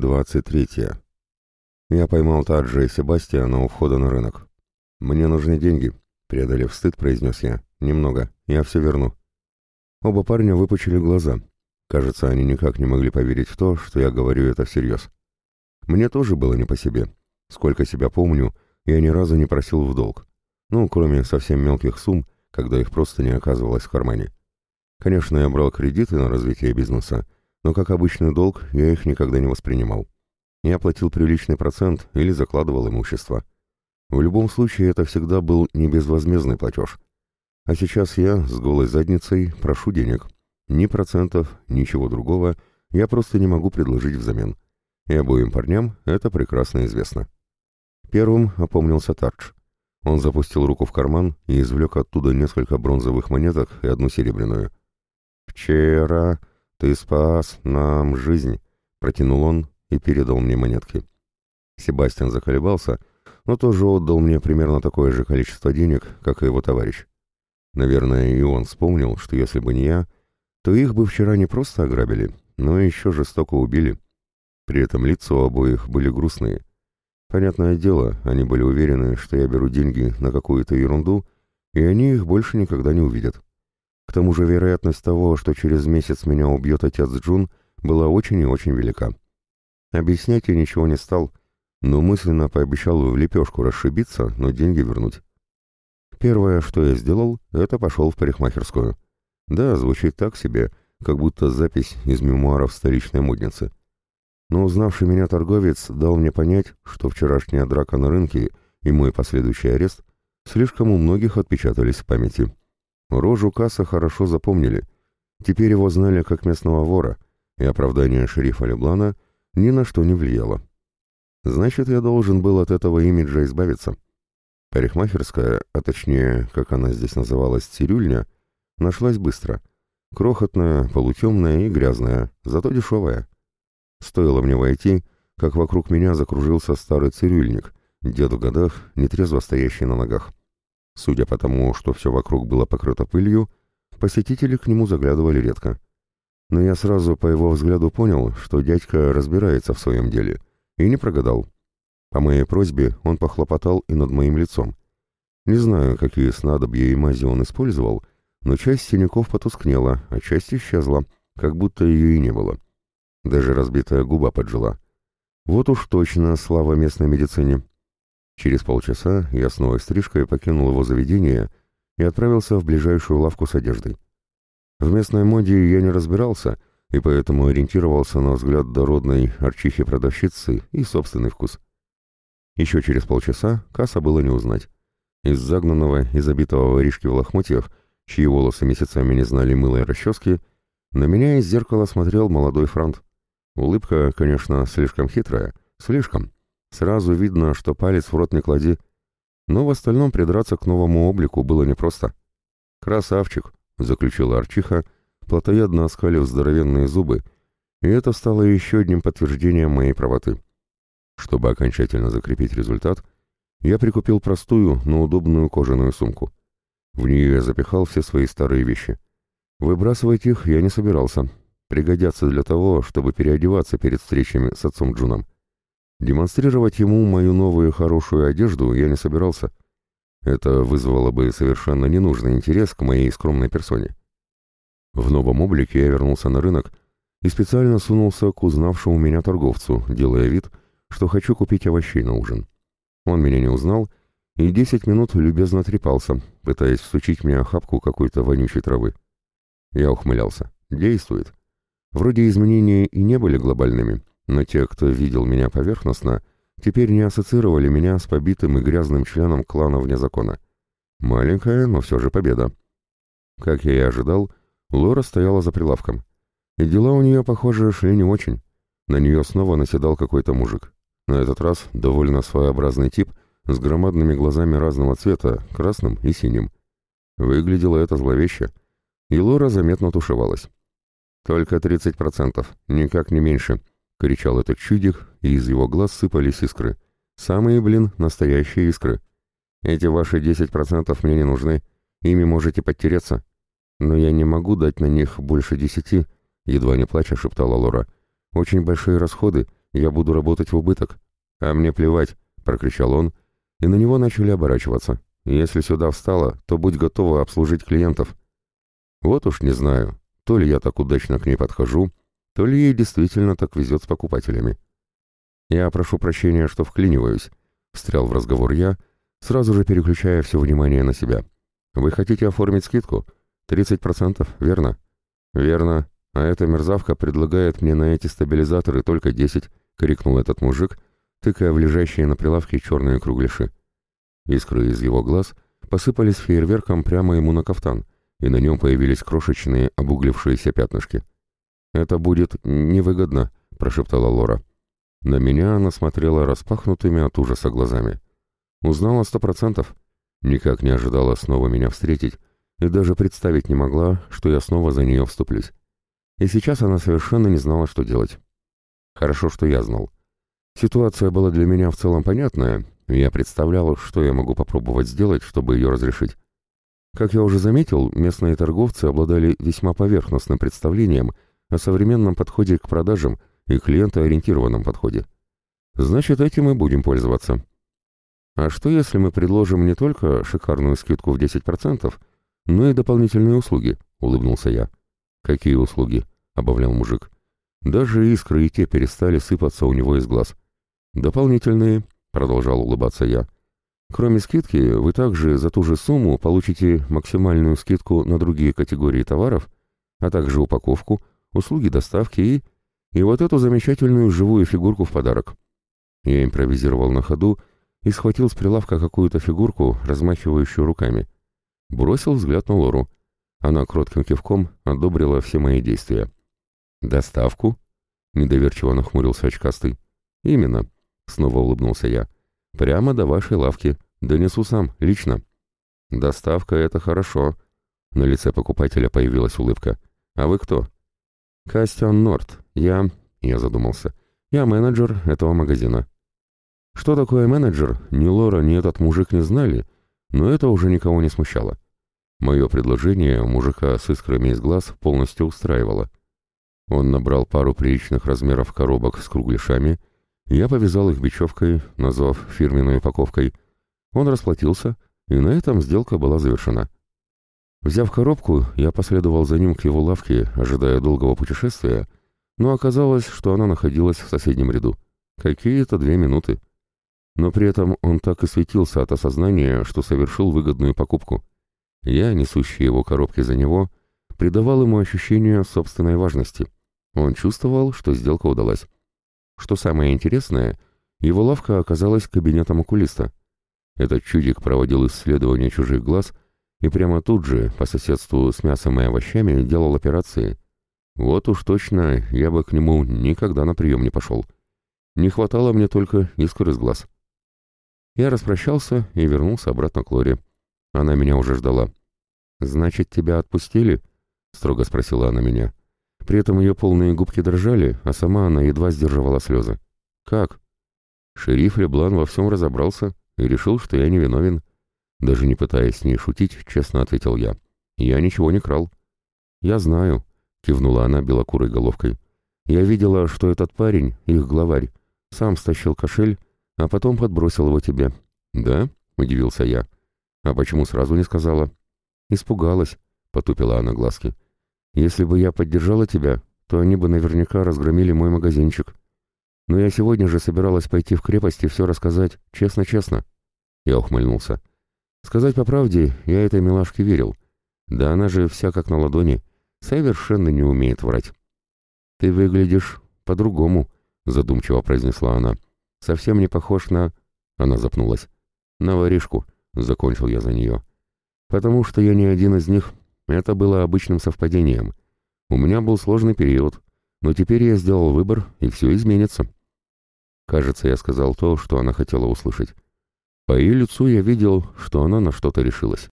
23. Я поймал Таджа и Себастьяна у входа на рынок. «Мне нужны деньги», — преодолев стыд, произнес я. «Немного. Я все верну». Оба парня выпучили глаза. Кажется, они никак не могли поверить в то, что я говорю это всерьез. Мне тоже было не по себе. Сколько себя помню, я ни разу не просил в долг. Ну, кроме совсем мелких сумм, когда их просто не оказывалось в кармане. Конечно, я брал кредиты на развитие бизнеса, но как обычный долг я их никогда не воспринимал. Я платил приличный процент или закладывал имущество. В любом случае это всегда был не безвозмездный платеж. А сейчас я с голой задницей прошу денег. Ни процентов, ничего другого я просто не могу предложить взамен. И обоим парням это прекрасно известно. Первым опомнился Тардж. Он запустил руку в карман и извлек оттуда несколько бронзовых монеток и одну серебряную. «Вчера «Ты спас нам жизнь», — протянул он и передал мне монетки. Себастьян заколебался, но тоже отдал мне примерно такое же количество денег, как и его товарищ. Наверное, и он вспомнил, что если бы не я, то их бы вчера не просто ограбили, но еще жестоко убили. При этом лица у обоих были грустные. Понятное дело, они были уверены, что я беру деньги на какую-то ерунду, и они их больше никогда не увидят. К тому же вероятность того, что через месяц меня убьет отец Джун, была очень и очень велика. Объяснять я ничего не стал, но мысленно пообещал в лепешку расшибиться, но деньги вернуть. Первое, что я сделал, это пошел в парикмахерскую. Да, звучит так себе, как будто запись из мемуаров столичной модницы. Но узнавший меня торговец дал мне понять, что вчерашняя драка на рынке и мой последующий арест слишком у многих отпечатались в памяти. Рожу Касса хорошо запомнили. Теперь его знали как местного вора, и оправдание шерифа Леблана ни на что не влияло. Значит, я должен был от этого имиджа избавиться. Парикмахерская, а точнее, как она здесь называлась, цирюльня, нашлась быстро. Крохотная, полутемная и грязная, зато дешевая. Стоило мне войти, как вокруг меня закружился старый цирюльник, дед в годах, нетрезво стоящий на ногах. Судя по тому, что все вокруг было покрыто пылью, посетители к нему заглядывали редко. Но я сразу по его взгляду понял, что дядька разбирается в своем деле, и не прогадал. По моей просьбе он похлопотал и над моим лицом. Не знаю, какие снадобья и мази он использовал, но часть синяков потускнела, а часть исчезла, как будто ее и не было. Даже разбитая губа поджила. Вот уж точно слава местной медицине. Через полчаса я с новой стрижкой покинул его заведение и отправился в ближайшую лавку с одеждой. В местной моде я не разбирался, и поэтому ориентировался на взгляд дородной арчихи-продавщицы и собственный вкус. Еще через полчаса касса было не узнать. Из загнанного и забитого воришки в лохмотьях, чьи волосы месяцами не знали мыла и расчески, на меня из зеркала смотрел молодой франт. Улыбка, конечно, слишком хитрая, слишком. Сразу видно, что палец в рот не клади. Но в остальном придраться к новому облику было непросто. «Красавчик», — заключила Арчиха, плотоядно оскалив здоровенные зубы, и это стало еще одним подтверждением моей правоты. Чтобы окончательно закрепить результат, я прикупил простую, но удобную кожаную сумку. В нее я запихал все свои старые вещи. Выбрасывать их я не собирался. Пригодятся для того, чтобы переодеваться перед встречами с отцом Джуном. Демонстрировать ему мою новую хорошую одежду я не собирался. Это вызвало бы совершенно ненужный интерес к моей скромной персоне. В новом облике я вернулся на рынок и специально сунулся к узнавшему меня торговцу, делая вид, что хочу купить овощей на ужин. Он меня не узнал и десять минут любезно трепался, пытаясь всучить мне охапку какой-то вонючей травы. Я ухмылялся. Действует. Вроде изменения и не были глобальными, но те, кто видел меня поверхностно, теперь не ассоциировали меня с побитым и грязным членом клана вне закона. Маленькая, но все же победа. Как я и ожидал, Лора стояла за прилавком. И дела у нее, похоже, шли не очень. На нее снова наседал какой-то мужик. На этот раз довольно своеобразный тип с громадными глазами разного цвета, красным и синим. Выглядело это зловеще, и Лора заметно тушевалась. «Только 30%, никак не меньше», — кричал этот чудик, и из его глаз сыпались искры. «Самые, блин, настоящие искры. Эти ваши десять процентов мне не нужны, ими можете подтереться. Но я не могу дать на них больше десяти», — едва не плача шептала Лора. «Очень большие расходы, я буду работать в убыток. А мне плевать, прокричал он, и на него начали оборачиваться. Если сюда встала, то будь готова обслужить клиентов. Вот уж не знаю, то ли я так удачно к ней подхожу, то ли ей действительно так везет с покупателями. Я прошу прощения, что вклиниваюсь, встрял в разговор я, сразу же переключая все внимание на себя. Вы хотите оформить скидку? 30%, верно? Верно. А эта мерзавка предлагает мне на эти стабилизаторы только 10, крикнул этот мужик, тыкая в лежащие на прилавке черные кругляши. Искры из его глаз посыпались фейерверком прямо ему на кафтан, и на нем появились крошечные обуглившиеся пятнышки. «Это будет невыгодно», — прошептала Лора. На меня она смотрела распахнутыми от ужаса глазами. Узнала сто процентов. Никак не ожидала снова меня встретить, и даже представить не могла, что я снова за нее вступлюсь. И сейчас она совершенно не знала, что делать. Хорошо, что я знал. Ситуация была для меня в целом понятная, и я представлял, что я могу попробовать сделать, чтобы ее разрешить. Как я уже заметил, местные торговцы обладали весьма поверхностным представлением о современном подходе к продажам и клиентоориентированном подходе. Значит, этим и будем пользоваться. А что, если мы предложим не только шикарную скидку в 10%, но и дополнительные услуги? Улыбнулся я. Какие услуги? Обавлял мужик. Даже искры и те перестали сыпаться у него из глаз. Дополнительные, продолжал улыбаться я. Кроме скидки, вы также за ту же сумму получите максимальную скидку на другие категории товаров, а также упаковку, услуги доставки и... и вот эту замечательную живую фигурку в подарок. Я импровизировал на ходу и схватил с прилавка какую-то фигурку, размахивающую руками. Бросил взгляд на Лору. Она кротким кивком одобрила все мои действия. «Доставку?» — недоверчиво нахмурился очкастый. «Именно», — снова улыбнулся я. «Прямо до вашей лавки. Донесу сам, лично». «Доставка — это хорошо». На лице покупателя появилась улыбка. «А вы кто?» «Кастиан Норт. Я...» Я задумался. «Я менеджер этого магазина». Что такое менеджер, ни Лора, ни этот мужик не знали, но это уже никого не смущало. Мое предложение мужика с искрами из глаз полностью устраивало. Он набрал пару приличных размеров коробок с кругляшами, я повязал их бечевкой, назвав фирменной упаковкой. Он расплатился, и на этом сделка была завершена. Взяв коробку, я последовал за ним к его лавке, ожидая долгого путешествия, но оказалось, что она находилась в соседнем ряду. Какие-то две минуты. Но при этом он так и светился от осознания, что совершил выгодную покупку. Я, несущий его коробки за него, придавал ему ощущение собственной важности. Он чувствовал, что сделка удалась. Что самое интересное, его лавка оказалась кабинетом окулиста. Этот чудик проводил исследование чужих глаз и прямо тут же, по соседству с мясом и овощами, делал операции. Вот уж точно, я бы к нему никогда на прием не пошел. Не хватало мне только искр из глаз. Я распрощался и вернулся обратно к Лоре. Она меня уже ждала. «Значит, тебя отпустили?» — строго спросила она меня. При этом ее полные губки дрожали, а сама она едва сдерживала слезы. «Как?» Шериф Леблан во всем разобрался и решил, что я невиновен. Даже не пытаясь с ней шутить, честно ответил я. «Я ничего не крал». «Я знаю», — кивнула она белокурой головкой. «Я видела, что этот парень, их главарь, сам стащил кошель а потом подбросил его тебе». «Да?» — удивился я. «А почему сразу не сказала?» «Испугалась», — потупила она глазки. «Если бы я поддержала тебя, то они бы наверняка разгромили мой магазинчик. Но я сегодня же собиралась пойти в крепость и все рассказать, честно-честно». Я ухмыльнулся. «Сказать по правде, я этой милашке верил. Да она же вся как на ладони, совершенно не умеет врать». «Ты выглядишь по-другому», — задумчиво произнесла она. Совсем не похож на...» Она запнулась. «На воришку», — закончил я за нее. «Потому что я не один из них. Это было обычным совпадением. У меня был сложный период, но теперь я сделал выбор, и все изменится». Кажется, я сказал то, что она хотела услышать. По ее лицу я видел, что она на что-то решилась.